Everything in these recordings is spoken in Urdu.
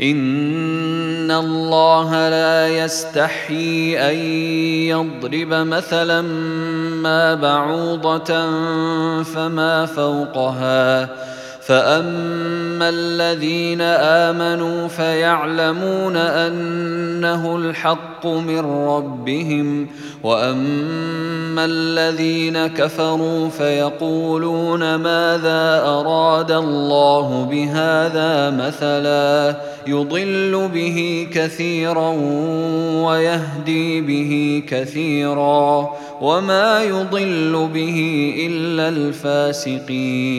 ان الله لا يستحي ان يضرب مثلا ما بعوضه فما فوقها فاما الذين امنوا فيعلمون انه الحق من ربهم واما الذين كفروا فيقولون ماذا اراد الله بهذا مثلا يضل به كثيرا ويهدي به كثيرا وما يضل به الا الفاسقين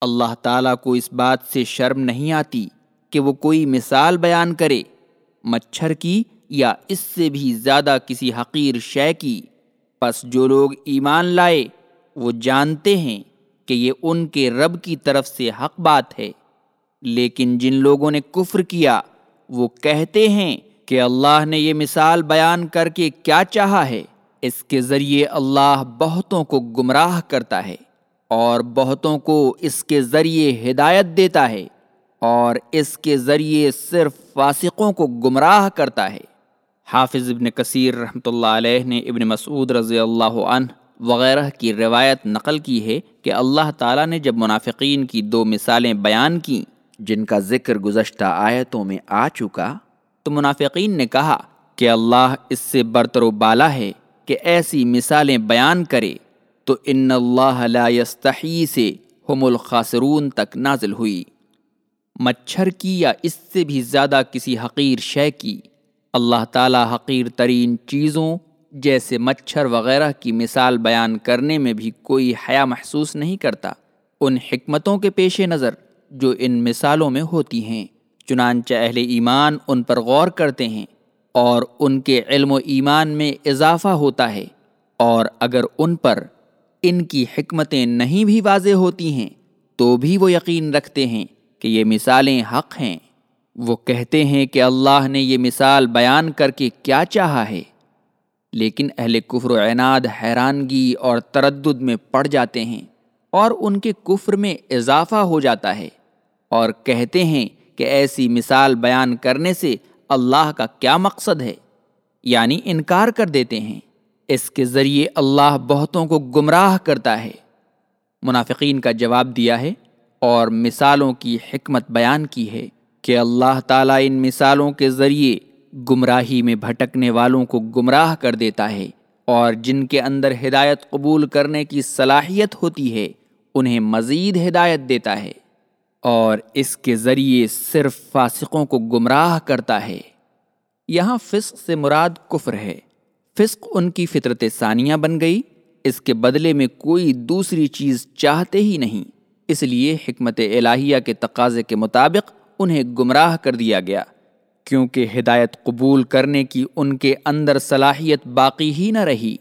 اللہ تعالیٰ کو اس بات سے شرم نہیں آتی کہ وہ کوئی مثال بیان کرے، مچھر کی یا اس سے بھی زیادہ کسی حقیر شے کی۔ پس جو لوگ ایمان لائے، وہ جانتے ہیں کہ یہ ان کے رب کی طرف سے حق بات ہے۔ لیکن جن لوگوں نے کفر کیا، وہ کہتے ہیں کہ اللہ نے یہ مثال بیان کر کے کیا چاہا ہے۔ اس کے ذریعے اللہ بہتوں کو گمراہ کرتا ہے۔ اور بہتوں کو اس کے ذریعے ہدایت دیتا ہے اور اس کے ذریعے صرف فاسقوں کو گمراہ کرتا ہے۔ حافظ ابن کثیر رحمۃ اللہ علیہ نے ابن مسعود رضی اللہ عنہ وغیرہ کی روایت نقل کی ہے کہ اللہ تعالیٰ نے جب منافقین کی دو مثالیں بیان کیں جن کا ذکر گزشتہ آیتوں میں آ چکا تو منافقین نے کہا کہ اللہ اس سے برتر و بالا ہے کہ ایسی مثالیں بیان کرے۔ تو ان اللہ لا یستحی سے ہم الخاسرون تک نازل ہوئی۔ مچھر کی یا اس سے بھی زیادہ کسی حقیر شے کی۔ اللہ تعالی حقیر ترین چیزوں جیسے مچھر وغیرہ کی مثال بیان کرنے میں بھی کوئی حیا محسوس نہیں کرتا۔ ان حکمتوں کے پیش نظر جو ان مثالوں میں ہوتی ہیں۔ چنانچہ اہل ایمان ان پر غور کرتے ہیں اور ان کے علم و ایمان میں اضافہ ہوتا ہے۔ اور اگر ان پر ان کی حکمتیں نہیں بھی واضح ہوتی ہیں، تو بھی وہ یقین رکھتے ہیں کہ یہ مثالیں حق ہیں۔ وہ کہتے ہیں کہ اللہ نے یہ مثال بیان کر کے کیا چاہا ہے۔ لیکن اہل کفر و عناد حیرانگی اور تردد میں پڑ جاتے ہیں اور ان کے کفر میں اضافہ ہو جاتا ہے اور کہتے ہیں کہ ایسی مثال بیان کرنے سے اللہ کا کیا مقصد ہے یعنی انکار کر دیتے ہیں۔ اس کے ذریعے اللہ بہتوں کو گمراہ کرتا ہے۔ منافقین کا جواب دیا ہے اور مثالوں کی حکمت بیان کی ہے کہ اللہ تعالیٰ ان مثالوں کے ذریعے گمراہی میں بھٹکنے والوں کو گمراہ کر دیتا ہے اور جن کے اندر ہدایت قبول کرنے کی صلاحیت ہوتی ہے، انہیں مزید ہدایت دیتا ہے اور اس کے ذریعے صرف فاسقوں کو گمراہ کرتا ہے۔ یہاں فسق سے مراد کفر ہے۔ فسق ان کی فطرت ثانیہ بن گئی۔ اس کے بدلے میں کوئی دوسری چیز چاہتے ہی نہیں۔ اس لیے حکمت الہیہ کے تقاضے کے مطابق انہیں گمراہ کر دیا گیا۔ کیونکہ ہدایت قبول کرنے کی ان کے اندر صلاحیت باقی ہی نہ رہی۔